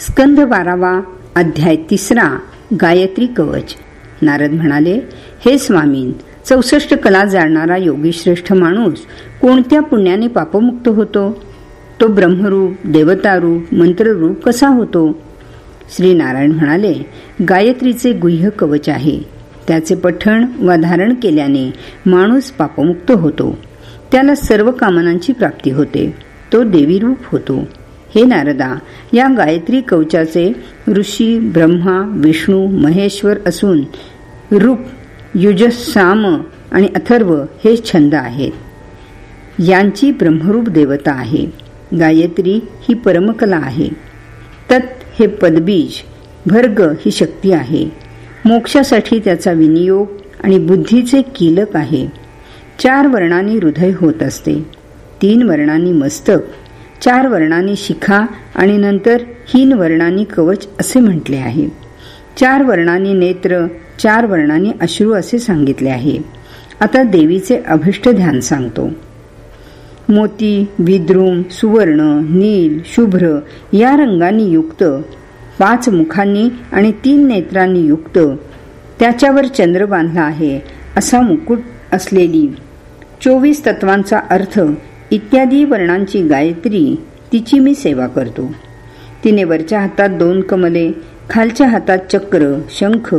स्कंद बारावा अध्याय तिसरा गायत्री कवच. नारद म्हणाले हे स्वामीन चौसष्ट कला जाणणारा योगी श्रेष्ठ माणूस कोणत्या पुण्याने पापमुक्त होतो? तो ब्रह्मरूप देवतारूप मंत्ररूप कसा होतो? श्री नारायण म्हणाले गायत्रीचे गुह्य कवच आहे. त्याचे पठण व धारण केल्याने माणूस पापमुक्त होतो. त्याला सर्व कामनांची प्राप्ती होते. तो देवीरूप होतो. हे नारदा या गायत्री कवचाचे ऋषी ब्रह्मा विष्णू महेश्वर असून रूप युजस साम आणि अथर्व हे छंद आहेत. यांची ब्रह्मरूप देवता आहे. गायत्री ही परमकला आहे. तत् हे पदबीज भर्ग ही शक्ती आहे. मोक्षासाठी त्याचा विनियोग आणि बुद्धीचे कीलक आहे. चार वर्णांनी हृदय होत असते. तीन वर्णांनी मस्तक चार वर्णांनी शिखा आणि नंतर हीन वर्णांनी कवच असे म्हटले आहे. चार वर्णांनी नेत्र चार वर्णांनी अश्रू असे सांगितले आहे. आता देवीचे अभिष्ट ध्यान सांगतो. मोती विद्रुम सुवर्ण नील शुभ्र या रंगांनी युक्त पाच मुखांनी आणि तीन नेत्रांनी युक्त त्याच्यावर चंद्र बांधला आहे असा मुकुट असलेली चोवीस तत्वांचा अर्थ इत्यादी वर्णांची गायत्री तिची मी सेवा करतो. तिने वरच्या हातात दोन कमले खालच्या हातात चक्र शंख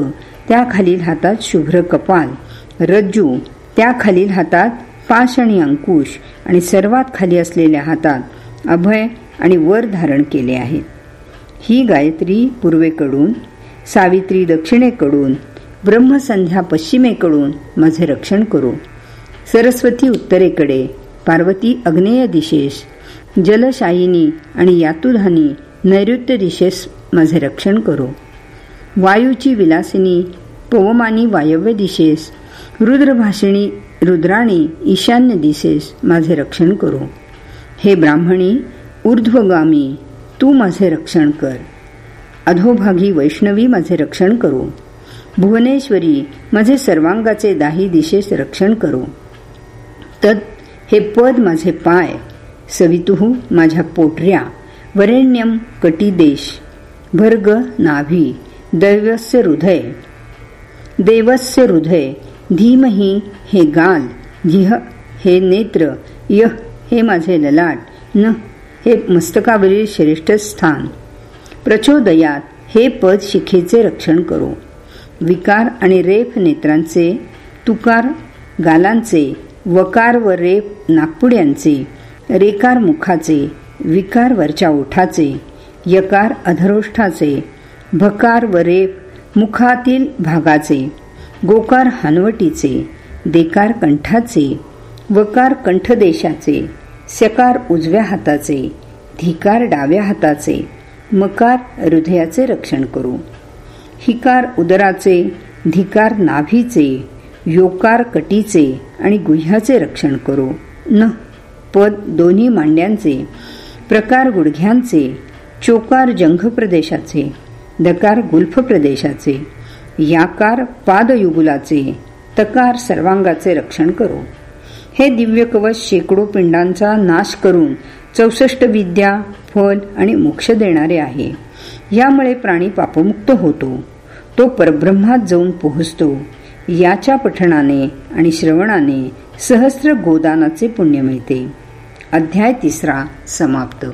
त्या खालील हातात शुभ्र कपाल रज्जू त्या खालील हातात पाश आणि अंकुश आणि सर्वात खाली असलेल्या हातात अभय आणि वर धारण केले आहेत. ही गायत्री पूर्वेकडून सावित्री दक्षिणेकडून ब्रह्मसंध्या पश्चिमेकडून माझे रक्षण करू. सरस्वती उत्तरेकडे पार्वती अग्नेय दिशेस जलशायिनी आणि यातुधानी नैऋत्य दिशेस माझे रक्षण करो. वायूची विलासिनी पवमानी वायव्य दिशेस रुद्रभाषिणी रुद्राणी ईशान्य दिशेस माझे रक्षण करो. हे ब्राह्मणी ऊर्ध्वगामी तू माझे रक्षण कर. अधोभागी वैष्णवी माझे रक्षण करो. भुवनेश्वरी माझे सर्वांगाचे दाही दिशेस रक्षण करो. तत् हे पद माझे पाय सवितुह माझ्या पोटऱ्या वरेण्यम कटीदेश भर्ग नाभी दैवस्य हृदय। देवस्य हृदय धीमही हे गाल धिह हे नेत्र यह हे माझे ललाट न हे मस्तकावरील श्रेष्ठ स्थान। प्रचोदयात हे पद शिखेचे रक्षण करो। विकार आणि रेफ नेत्रांचे तुकार गालांचे वकार व रेप नागपुड्यांचे रेकार मुखाचे विकार वरच्या ओठाचे यकार अधरोष्ठाचे भकार व रेप मुखातील भागाचे गोकार हनवटीचे देकार कंठाचे वकार कंठदेशाचे सकार उजव्या हाताचे धिकार डाव्या हाताचे मकार हृदयाचे रक्षण करू. हिकार उदराचे धिकार नाभीचे योकार कटीचे आणि गुह्याचे रक्षण करू. न. पद दोन्ही मांड्यांचे प्रकार गुडघ्यांचे चोकार जंघ प्रदेशाचे दकार गुल्फ प्रदेशाचे याकार पादयुगुलाचे तकार सर्वांगाचे रक्षण करू. हे दिव्य कवच शेकडो पिंडांचा नाश करून चौसष्ट विद्या फल आणि मोक्ष देणारे आहे. यामुळे प्राणी पापमुक्त होतो. तो परब्रह्मात जाऊन पोहोचतो. याच्या पठणाने आणि श्रवणाने सहस्र गोदानाचे पुण्य मिळते. अध्याय तिसरा समाप्त.